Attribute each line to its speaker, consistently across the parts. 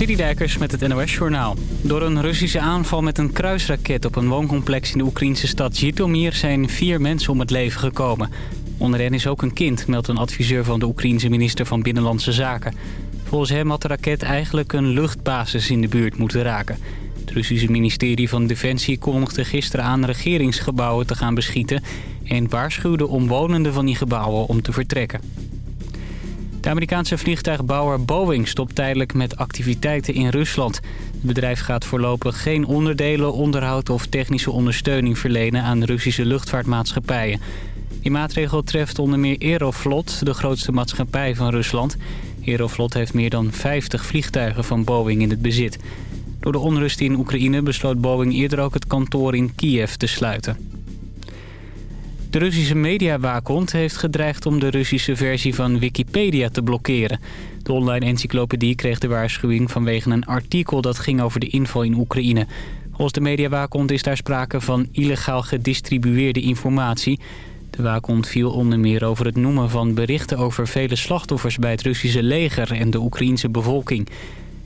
Speaker 1: Citydijkers met het NOS-journaal. Door een Russische aanval met een kruisraket op een wooncomplex in de Oekraïnse stad Zhytomyr zijn vier mensen om het leven gekomen. Onder hen is ook een kind, meldt een adviseur van de Oekraïense minister van Binnenlandse Zaken. Volgens hem had de raket eigenlijk een luchtbasis in de buurt moeten raken. Het Russische ministerie van Defensie kondigde gisteren aan regeringsgebouwen te gaan beschieten... en waarschuwde omwonenden van die gebouwen om te vertrekken. De Amerikaanse vliegtuigbouwer Boeing stopt tijdelijk met activiteiten in Rusland. Het bedrijf gaat voorlopig geen onderdelen, onderhoud of technische ondersteuning verlenen aan Russische luchtvaartmaatschappijen. Die maatregel treft onder meer Aeroflot, de grootste maatschappij van Rusland. Aeroflot heeft meer dan 50 vliegtuigen van Boeing in het bezit. Door de onrust in Oekraïne besloot Boeing eerder ook het kantoor in Kiev te sluiten. De Russische mediawaakhond heeft gedreigd om de Russische versie van Wikipedia te blokkeren. De online encyclopedie kreeg de waarschuwing vanwege een artikel dat ging over de inval in Oekraïne. Volgens de mediawaakhond is daar sprake van illegaal gedistribueerde informatie. De waakhond viel onder meer over het noemen van berichten over vele slachtoffers bij het Russische leger en de Oekraïense bevolking.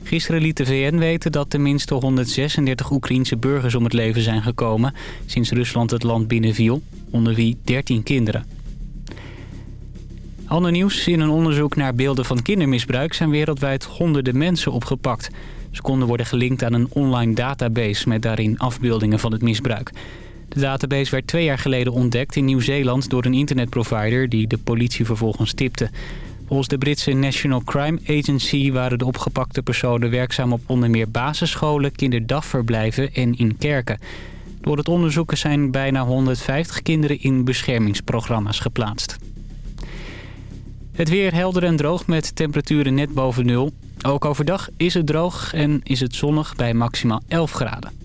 Speaker 1: Gisteren liet de VN weten dat tenminste 136 Oekraïense burgers om het leven zijn gekomen... sinds Rusland het land binnenviel, onder wie 13 kinderen. Ander nieuws. In een onderzoek naar beelden van kindermisbruik... zijn wereldwijd honderden mensen opgepakt. Ze konden worden gelinkt aan een online database... met daarin afbeeldingen van het misbruik. De database werd twee jaar geleden ontdekt in Nieuw-Zeeland... door een internetprovider die de politie vervolgens tipte. Volgens de Britse National Crime Agency waren de opgepakte personen werkzaam op onder meer basisscholen, kinderdagverblijven en in kerken. Door het onderzoeken zijn bijna 150 kinderen in beschermingsprogramma's geplaatst. Het weer helder en droog met temperaturen net boven nul. Ook overdag is het droog en is het zonnig bij maximaal 11 graden.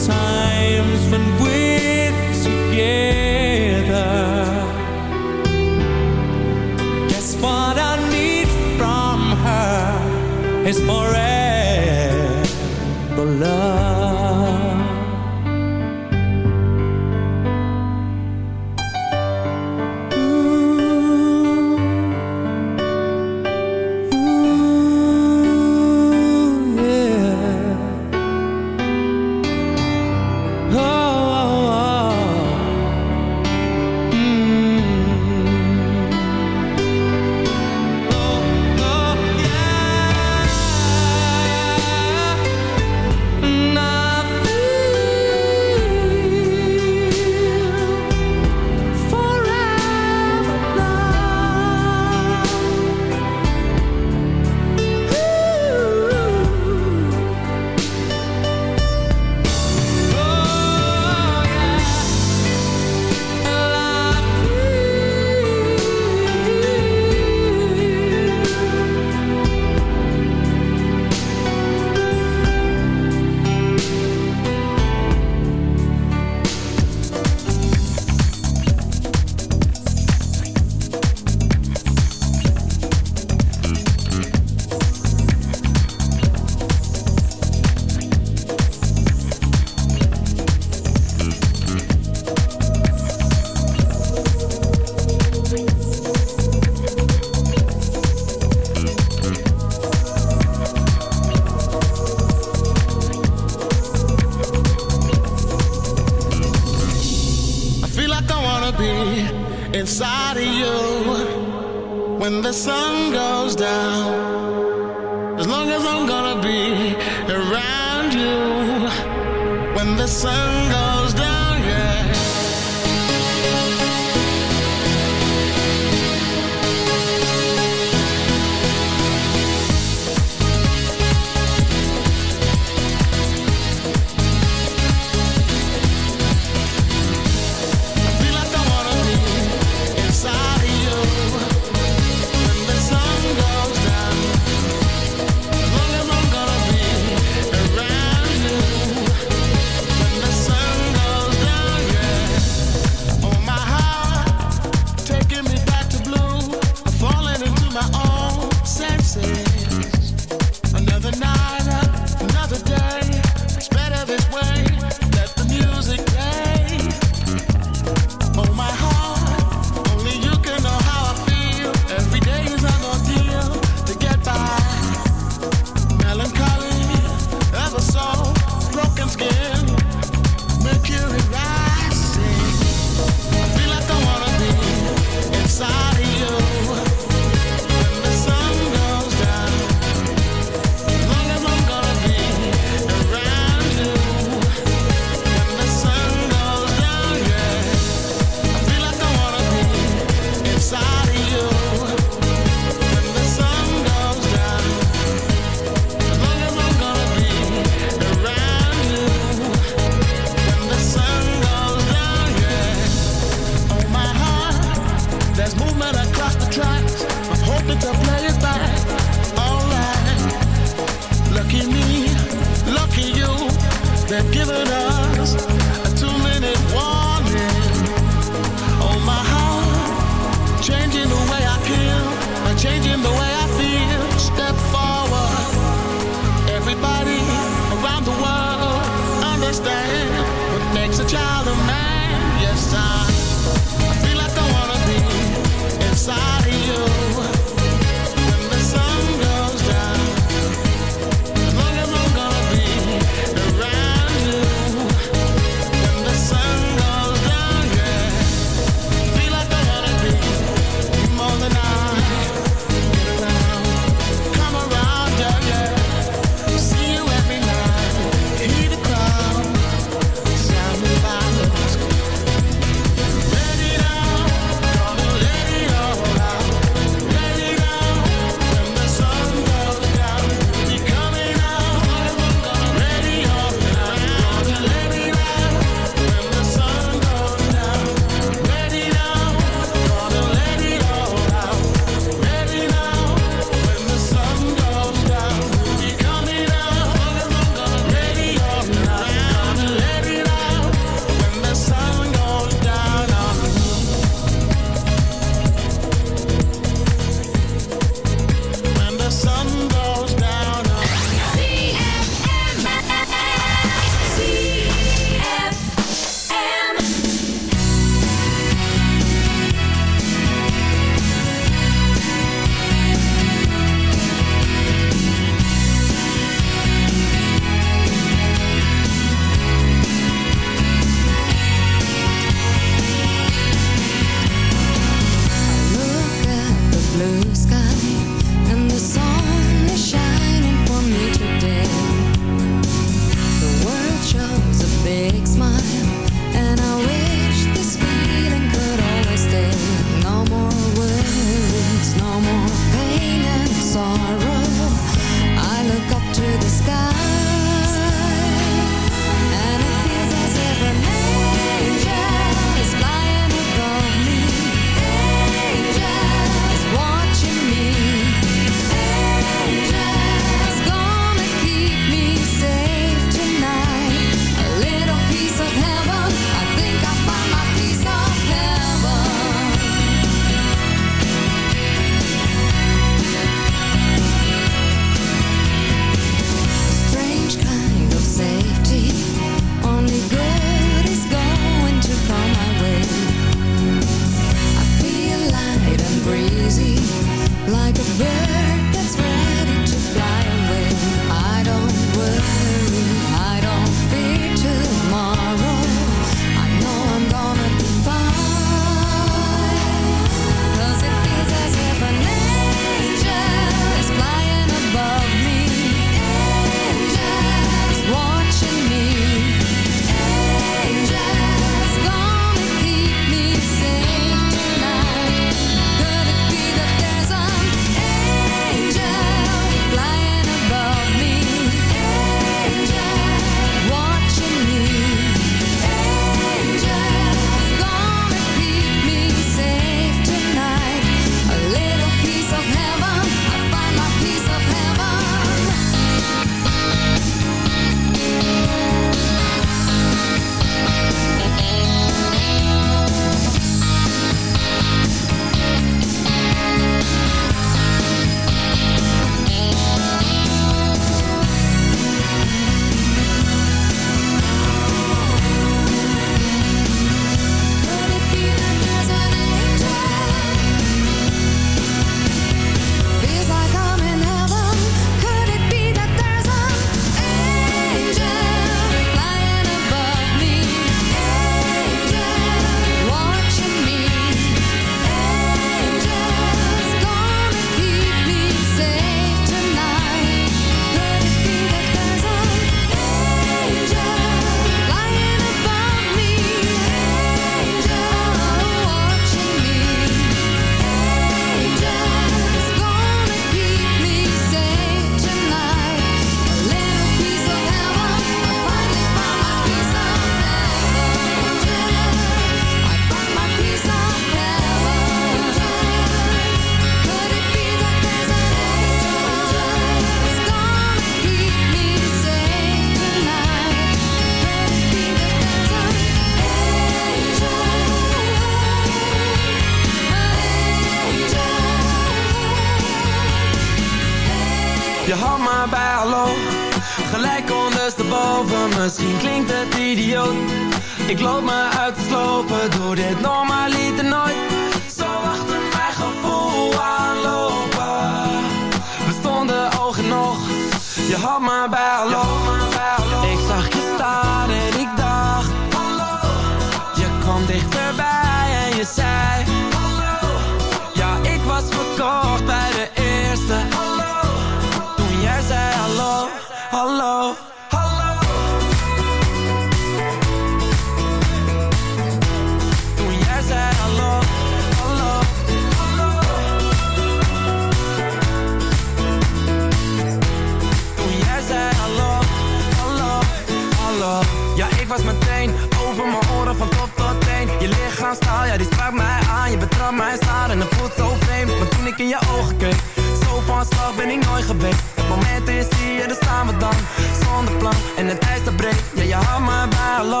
Speaker 2: Ja die sprak mij aan Je betrapt mij. Staan en het voelt zo vreemd Maar toen ik in je ogen keek, zo van slag ben ik nooit geweest. Het moment is hier, daar staan we dan Zonder plan. En het ijs dat breekt Ja je houdt me bij hallo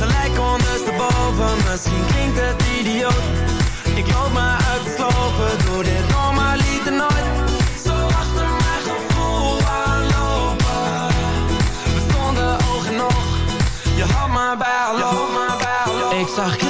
Speaker 2: Gelijk ondersteboven, misschien klinkt het idioot. Ik loop me uit te slopen, doe dit normaal lieten nooit. Zo achter mijn gevoel aanlopen We stonden ogen nog, je houdt me bij Ik zag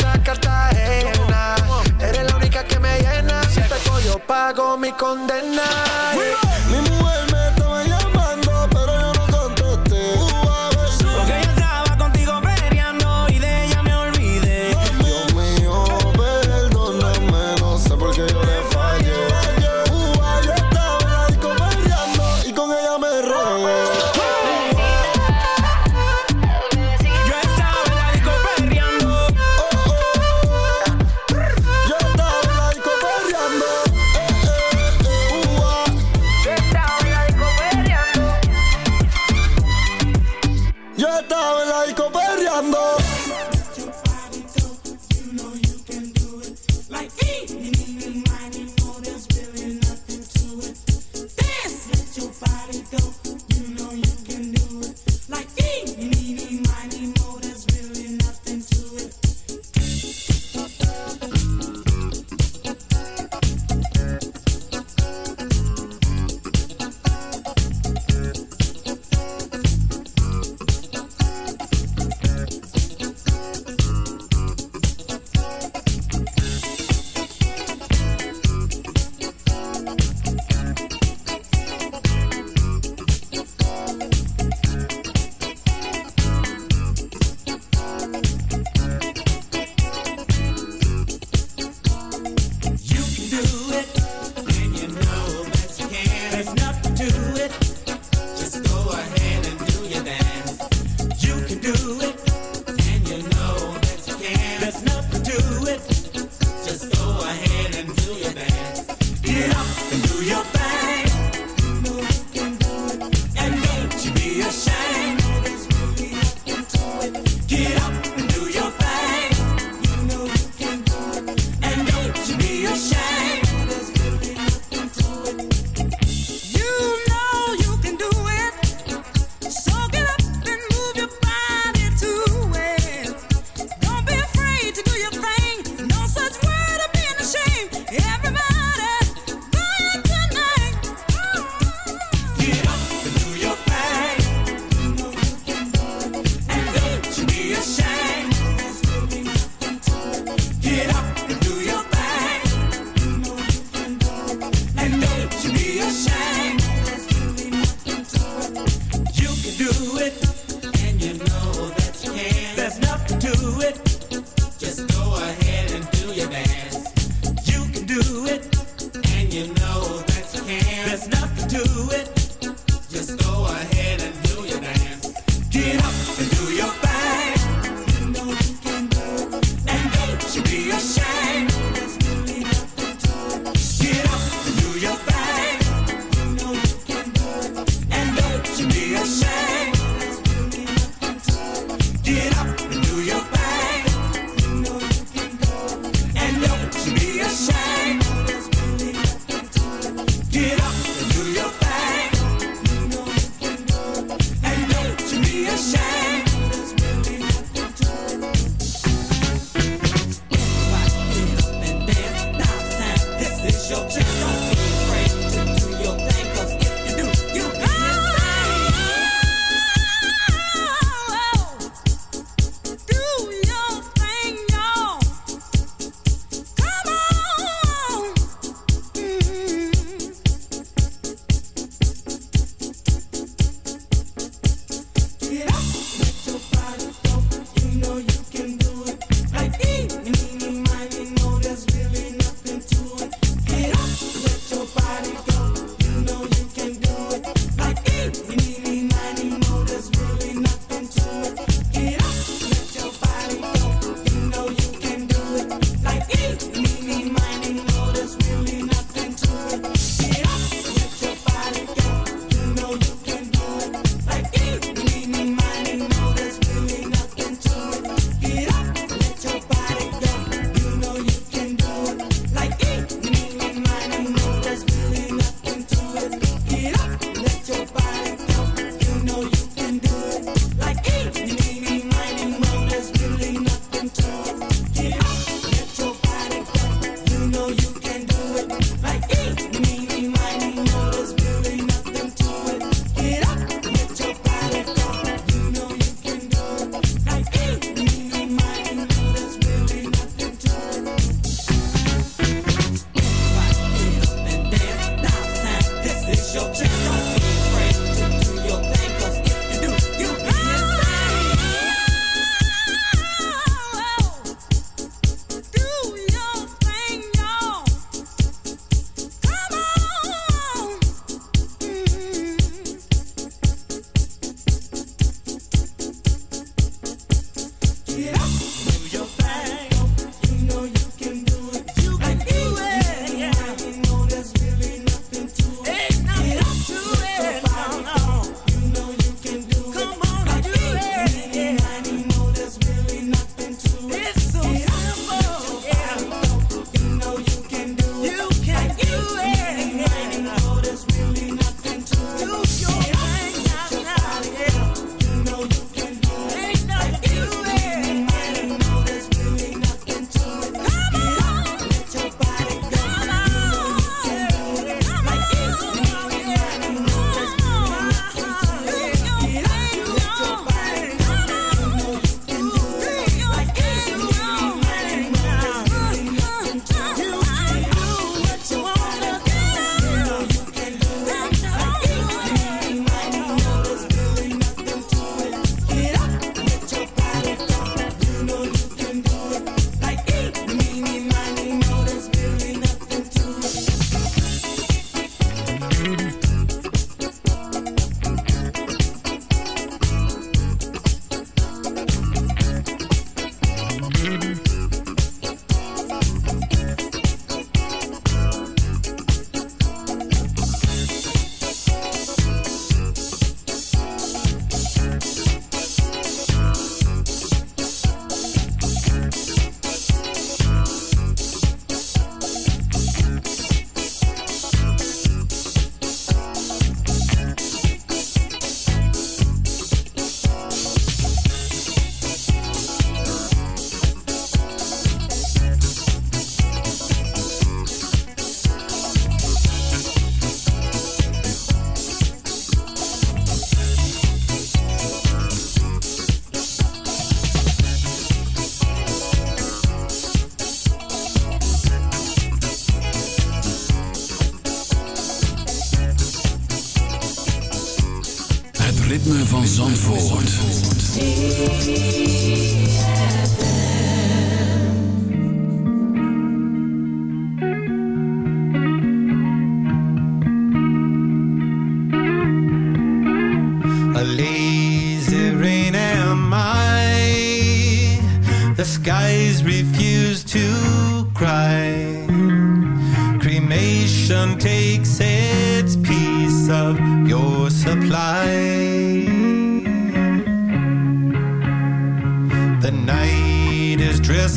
Speaker 3: te yo pago mi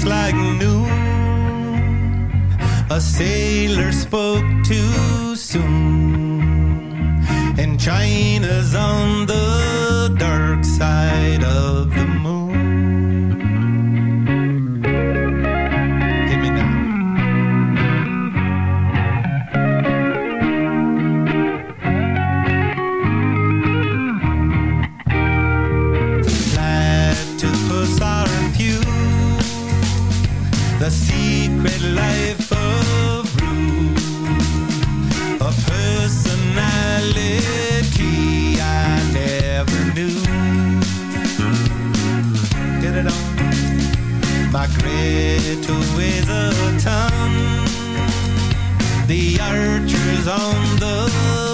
Speaker 3: like noon, A sailor spoke too soon, and China's on the dark side of.
Speaker 4: to a town. The archers on the